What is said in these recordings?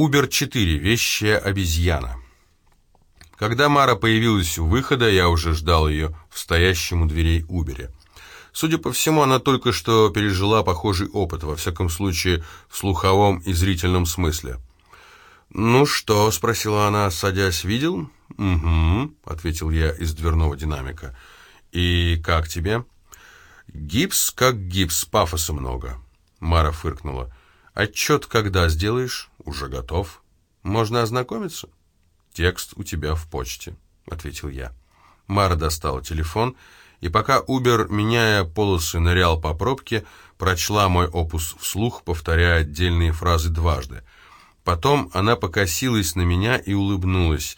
Убер-4. Вещая обезьяна. Когда Мара появилась у выхода, я уже ждал ее в стоящем у дверей Убере. Судя по всему, она только что пережила похожий опыт, во всяком случае, в слуховом и зрительном смысле. «Ну что?» — спросила она, садясь. «Видел?» «Угу», — ответил я из дверного динамика. «И как тебе?» «Гипс как гипс, пафоса много». Мара фыркнула. «Отчет когда сделаешь?» «Уже готов». «Можно ознакомиться?» «Текст у тебя в почте», — ответил я. Мара достала телефон, и пока Убер, меняя полосы, нырял по пробке, прочла мой опус вслух, повторяя отдельные фразы дважды. Потом она покосилась на меня и улыбнулась,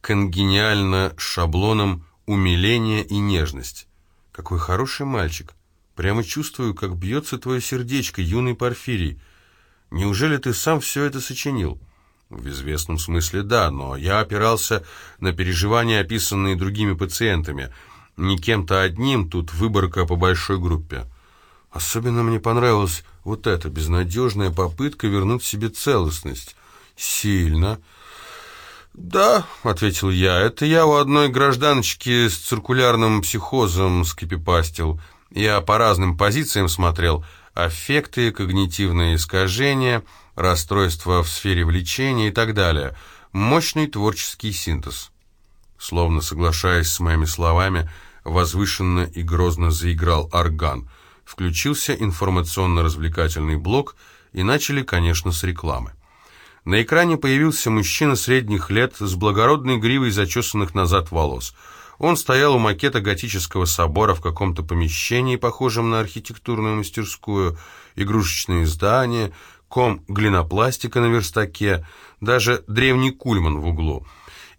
конгениально шаблоном умиления и нежность. «Какой хороший мальчик! Прямо чувствую, как бьется твое сердечко, юный Порфирий. Неужели ты сам все это сочинил?» В известном смысле да, но я опирался на переживания, описанные другими пациентами. Не кем-то одним, тут выборка по большой группе. Особенно мне понравилась вот эта безнадежная попытка вернуть себе целостность. Сильно. «Да», — ответил я, — «это я у одной гражданочки с циркулярным психозом скипипастил. Я по разным позициям смотрел. Аффекты, когнитивные искажения, расстройства в сфере влечения и так далее. Мощный творческий синтез». Словно соглашаясь с моими словами, возвышенно и грозно заиграл орган. Включился информационно-развлекательный блок, и начали, конечно, с рекламы. На экране появился мужчина средних лет с благородной гривой зачесанных назад волос. Он стоял у макета готического собора в каком-то помещении, похожем на архитектурную мастерскую, игрушечные здания, ком глинопластика на верстаке, даже древний кульман в углу.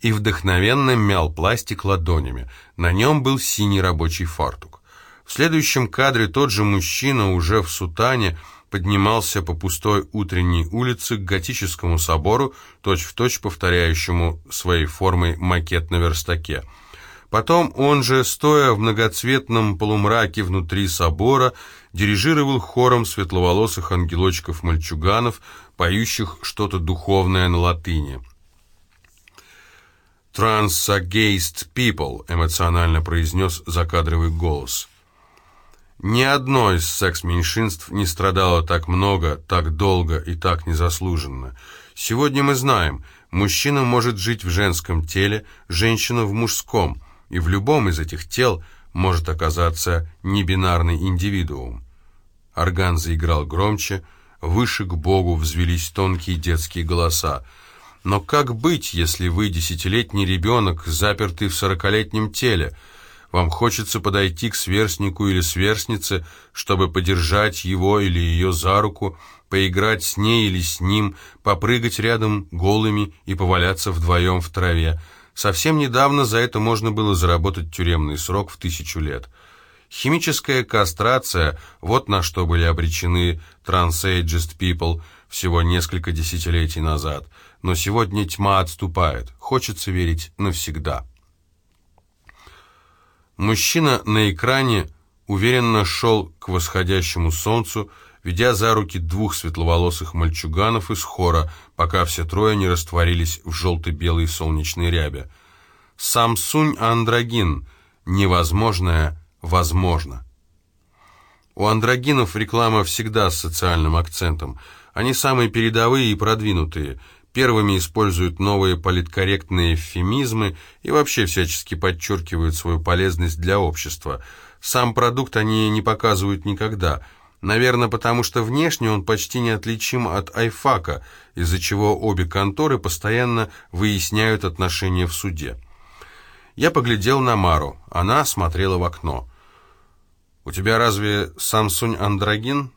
И вдохновенно мял пластик ладонями. На нем был синий рабочий фартук. В следующем кадре тот же мужчина уже в сутане, поднимался по пустой утренней улице к готическому собору, точь-в-точь точь повторяющему своей формой макет на верстаке. Потом он же, стоя в многоцветном полумраке внутри собора, дирижировал хором светловолосых ангелочков-мальчуганов, поющих что-то духовное на латыни. «Transagaist people», — эмоционально произнес закадровый голос. Ни одно из секс-меньшинств не страдало так много, так долго и так незаслуженно. Сегодня мы знаем, мужчина может жить в женском теле, женщина в мужском, и в любом из этих тел может оказаться небинарный индивидуум. Орган заиграл громче, выше к Богу взвелись тонкие детские голоса. Но как быть, если вы десятилетний ребенок, запертый в сорокалетнем теле – вам хочется подойти к сверстнику или сверстнице, чтобы подержать его или ее за руку, поиграть с ней или с ним, попрыгать рядом голыми и поваляться вдвоем в траве. Совсем недавно за это можно было заработать тюремный срок в тысячу лет. Химическая кастрация – вот на что были обречены trans-aged people всего несколько десятилетий назад. Но сегодня тьма отступает, хочется верить навсегда. Мужчина на экране уверенно шел к восходящему солнцу, ведя за руки двух светловолосых мальчуганов из хора, пока все трое не растворились в желто-белой солнечной рябе. «Самсунь Андрогин. Невозможное возможно». У андрогинов реклама всегда с социальным акцентом. Они самые передовые и продвинутые – первыми используют новые политкорректные эвфемизмы и вообще всячески подчеркивают свою полезность для общества. Сам продукт они не показывают никогда. Наверное, потому что внешне он почти неотличим от айфака, из-за чего обе конторы постоянно выясняют отношения в суде. Я поглядел на Мару. Она смотрела в окно. «У тебя разве Самсунь Андрогин?»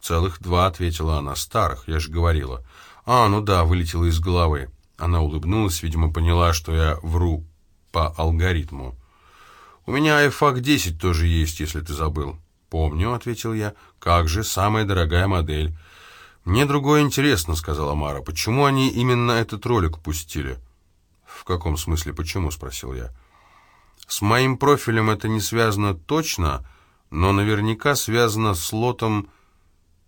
«Целых два», — ответила она. «Старых, я же говорила». «А, ну да, вылетело из головы». Она улыбнулась, видимо, поняла, что я вру по алгоритму. «У меня iFAC 10 тоже есть, если ты забыл». «Помню», — ответил я. «Как же, самая дорогая модель». «Мне другое интересно», — сказала Мара. «Почему они именно этот ролик пустили?» «В каком смысле почему?» — спросил я. «С моим профилем это не связано точно, но наверняка связано с лотом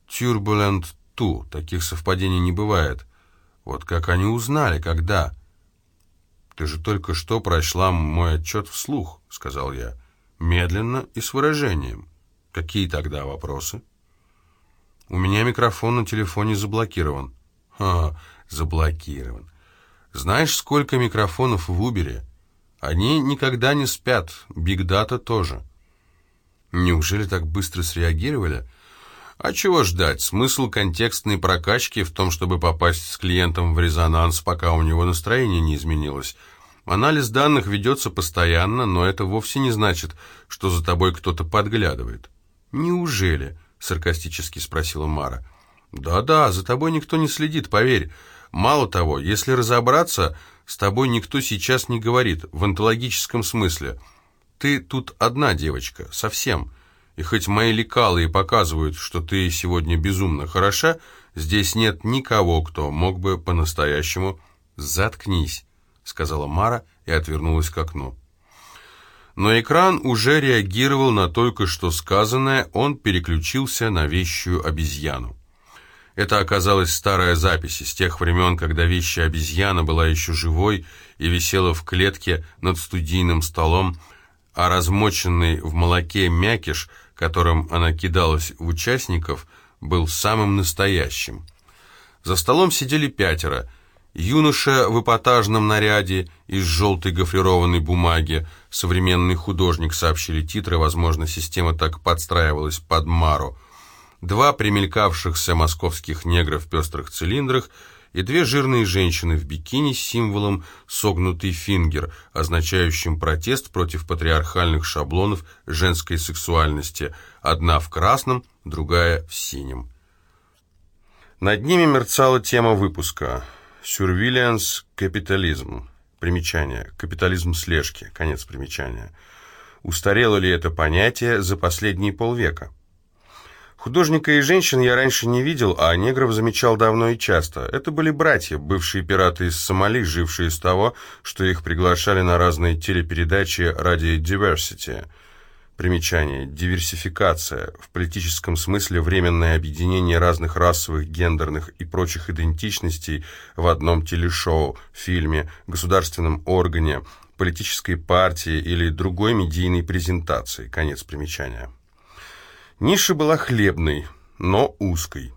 Turbulent ту. Таких совпадений не бывает. Вот как они узнали, когда? Ты же только что прочла мой отчет вслух, сказал я. Медленно и с выражением. Какие тогда вопросы? У меня микрофон на телефоне заблокирован. Ха, заблокирован. Знаешь, сколько микрофонов в Убере? Они никогда не спят, Биг Дата тоже. Неужели так быстро среагировали? А чего ждать? Смысл контекстной прокачки в том, чтобы попасть с клиентом в резонанс, пока у него настроение не изменилось. Анализ данных ведется постоянно, но это вовсе не значит, что за тобой кто-то подглядывает. «Неужели?» — саркастически спросила Мара. «Да-да, за тобой никто не следит, поверь. Мало того, если разобраться, с тобой никто сейчас не говорит, в онтологическом смысле. Ты тут одна девочка, совсем. И хоть мои лекалы и показывают, что ты сегодня безумно хороша, здесь нет никого, кто мог бы по-настоящему... «Заткнись», — сказала Мара и отвернулась к окну. Но экран уже реагировал на только что сказанное, он переключился на вещую обезьяну. Это оказалась старая запись из тех времен, когда вещая обезьяна была еще живой и висела в клетке над студийным столом, а размоченный в молоке мякиш, которым она кидалась в участников, был самым настоящим. За столом сидели пятеро. Юноша в эпатажном наряде из желтой гофрированной бумаги, современный художник, сообщили титры, возможно, система так подстраивалась под Мару – два примелькавшихся московских негра в пестрых цилиндрах и две жирные женщины в бикини с символом «согнутый фингер», означающим протест против патриархальных шаблонов женской сексуальности, одна в красном, другая в синем. Над ними мерцала тема выпуска «Surveillance капитализм». Примечание. Капитализм слежки. Конец примечания. Устарело ли это понятие за последние полвека? Художника и женщин я раньше не видел, а негров замечал давно и часто. Это были братья, бывшие пираты из Сомали, жившие из того, что их приглашали на разные телепередачи ради diversity. Примечание. Диверсификация. В политическом смысле временное объединение разных расовых, гендерных и прочих идентичностей в одном телешоу, фильме, государственном органе, политической партии или другой медийной презентации. Конец примечания. Ниша была хлебной, но узкой.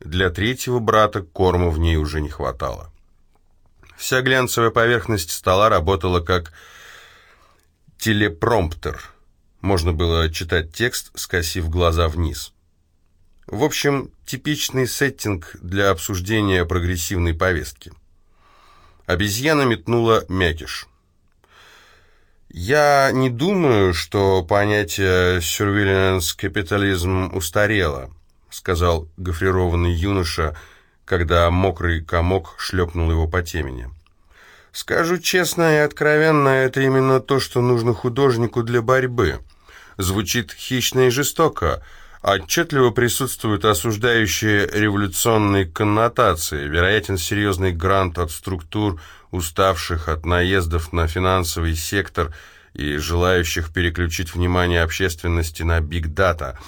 Для третьего брата корма в ней уже не хватало. Вся глянцевая поверхность стола работала как телепромптер. Можно было читать текст, скосив глаза вниз. В общем, типичный сеттинг для обсуждения прогрессивной повестки. Обезьяна метнула мякиш. Я не думаю, что понятие «surveillance капитализм» устарело, сказал гофрированный юноша, когда мокрый комок шлепнул его по темени. Скажу честно и откровенно, это именно то, что нужно художнику для борьбы. Звучит хищно и жестоко, отчетливо присутствуют осуждающие революционные коннотации, вероятен серьезный грант от структур, уставших от наездов на финансовый сектор и желающих переключить внимание общественности на биг-дата.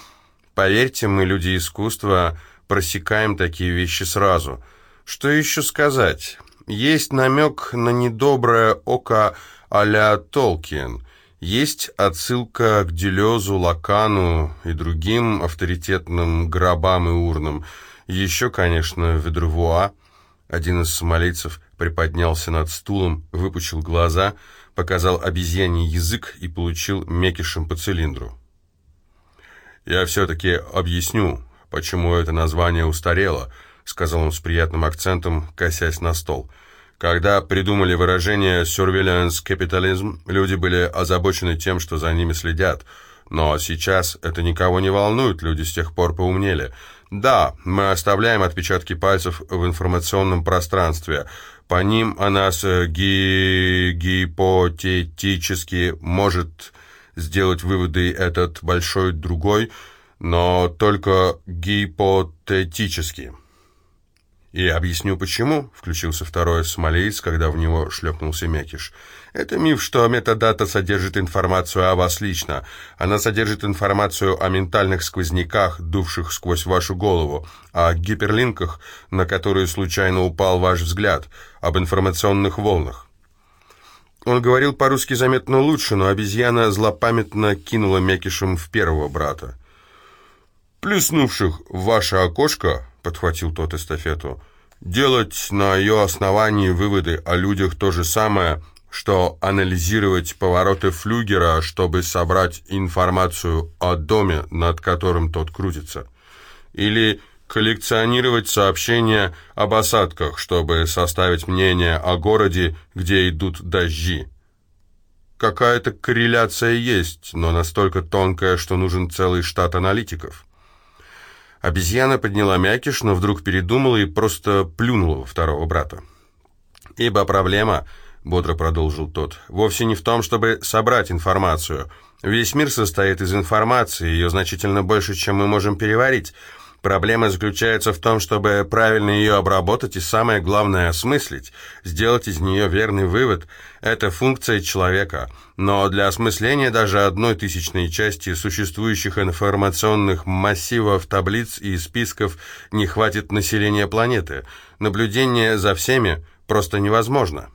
Поверьте, мы, люди искусства, просекаем такие вещи сразу. Что еще сказать? Есть намек на недоброе око а-ля Толкин. Есть отсылка к Делезу, Лакану и другим авторитетным гробам и урнам. Еще, конечно, Ведрвуа. Один из сомалийцев приподнялся над стулом, выпучил глаза, показал обезьяний язык и получил мекишем по цилиндру. «Я все-таки объясню, почему это название устарело», сказал он с приятным акцентом, косясь на стол. Когда придумали выражение «surveillance capitalism», люди были озабочены тем, что за ними следят. Но сейчас это никого не волнует, люди с тех пор поумнели. Да, мы оставляем отпечатки пальцев в информационном пространстве, по ним она с э, ги гипотетически может сделать выводы этот большой другой, но только гипотетически. «И объясню, почему», — включился второй смолеец, когда в него шлепнулся Мякиш. «Это миф, что метадата содержит информацию о вас лично. Она содержит информацию о ментальных сквозняках, дувших сквозь вашу голову, о гиперлинках, на которые случайно упал ваш взгляд, об информационных волнах». Он говорил по-русски заметно лучше, но обезьяна злопамятно кинула Мякишем в первого брата. «Плеснувших в ваше окошко», — подхватил тот эстафету, — «делать на ее основании выводы о людях то же самое, что анализировать повороты флюгера, чтобы собрать информацию о доме, над которым тот крутится. Или коллекционировать сообщения об осадках, чтобы составить мнение о городе, где идут дожди. Какая-то корреляция есть, но настолько тонкая, что нужен целый штат аналитиков. Обезьяна подняла мякиш, но вдруг передумала и просто плюнула во второго брата. «Ибо проблема, — бодро продолжил тот, — вовсе не в том, чтобы собрать информацию. Весь мир состоит из информации, ее значительно больше, чем мы можем переварить». Проблема заключается в том, чтобы правильно ее обработать и, самое главное, осмыслить, сделать из нее верный вывод. Это функция человека. Но для осмысления даже одной тысячной части существующих информационных массивов, таблиц и списков не хватит населения планеты. Наблюдение за всеми просто невозможно.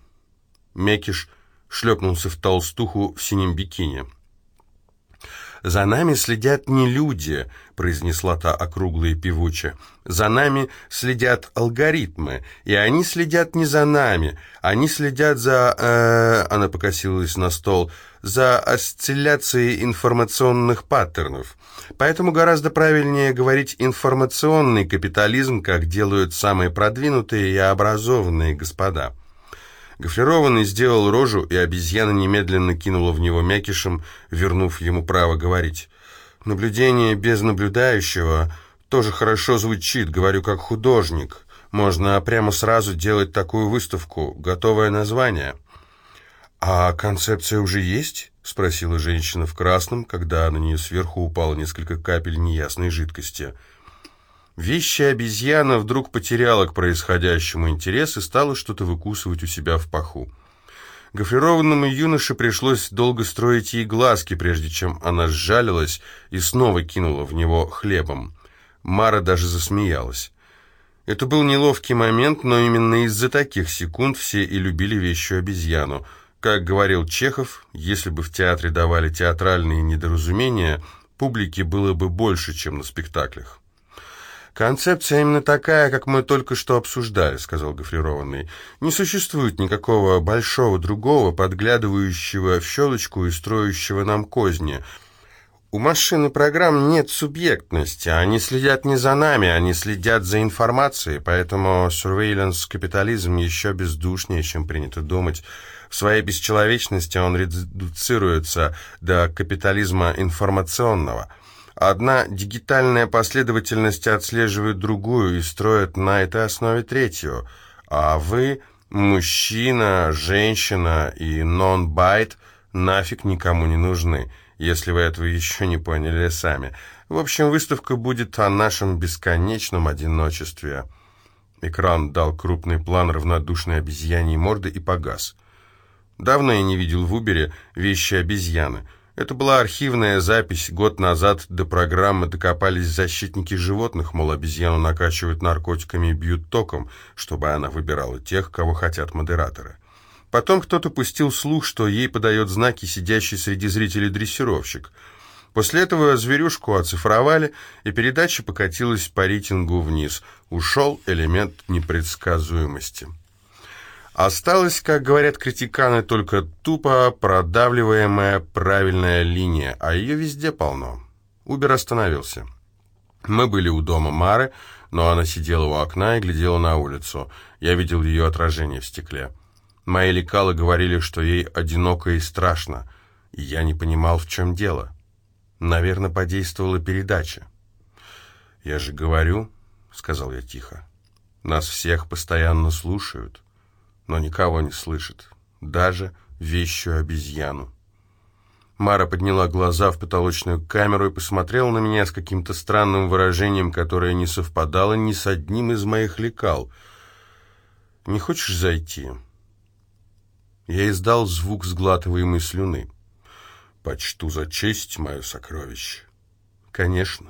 Мекиш шлепнулся в толстуху в синем бикини. «За нами следят не люди», — произнесла та округлая певучая. «За нами следят алгоритмы, и они следят не за нами, они следят за...» э, Она покосилась на стол. «За осцилляцией информационных паттернов. Поэтому гораздо правильнее говорить «информационный капитализм», как делают самые продвинутые и образованные господа». Гофрированный сделал рожу, и обезьяна немедленно кинула в него мякишем, вернув ему право говорить. «Наблюдение без наблюдающего тоже хорошо звучит, говорю как художник. Можно прямо сразу делать такую выставку, готовое название». «А концепция уже есть?» — спросила женщина в красном, когда на нее сверху упало несколько капель неясной жидкости. Вещая обезьяна вдруг потеряла к происходящему интерес и стала что-то выкусывать у себя в паху. Гофрированному юноше пришлось долго строить ей глазки, прежде чем она сжалилась и снова кинула в него хлебом. Мара даже засмеялась. Это был неловкий момент, но именно из-за таких секунд все и любили вещую обезьяну. Как говорил Чехов, если бы в театре давали театральные недоразумения, публики было бы больше, чем на спектаклях. «Концепция именно такая, как мы только что обсуждали», — сказал гофрированный. «Не существует никакого большого другого, подглядывающего в щелочку и строящего нам козни. У машины программ нет субъектности, они следят не за нами, они следят за информацией, поэтому surveillance-капитализм еще бездушнее, чем принято думать. В своей бесчеловечности он редуцируется до капитализма информационного». Одна дигитальная последовательность отслеживает другую и строит на этой основе третью. А вы, мужчина, женщина и нон-байт, нафиг никому не нужны, если вы этого еще не поняли сами. В общем, выставка будет о нашем бесконечном одиночестве. Экран дал крупный план равнодушной обезьяньей морды и погас. Давно я не видел в Убере вещи обезьяны — это была архивная запись. Год назад до программы докопались защитники животных, мол, обезьяну накачивают наркотиками и бьют током, чтобы она выбирала тех, кого хотят модераторы. Потом кто-то пустил слух, что ей подает знаки сидящий среди зрителей дрессировщик. После этого зверюшку оцифровали, и передача покатилась по рейтингу вниз. Ушел элемент непредсказуемости. Осталась, как говорят критиканы, только тупо продавливаемая правильная линия, а ее везде полно. Убер остановился. Мы были у дома Мары, но она сидела у окна и глядела на улицу. Я видел ее отражение в стекле. Мои лекалы говорили, что ей одиноко и страшно, и я не понимал, в чем дело. Наверное, подействовала передача. «Я же говорю», — сказал я тихо, — «нас всех постоянно слушают» но никого не слышит, даже вещую обезьяну. Мара подняла глаза в потолочную камеру и посмотрела на меня с каким-то странным выражением, которое не совпадало ни с одним из моих лекал. «Не хочешь зайти?» Я издал звук сглатываемой слюны. «Почту за честь, мое сокровище». «Конечно».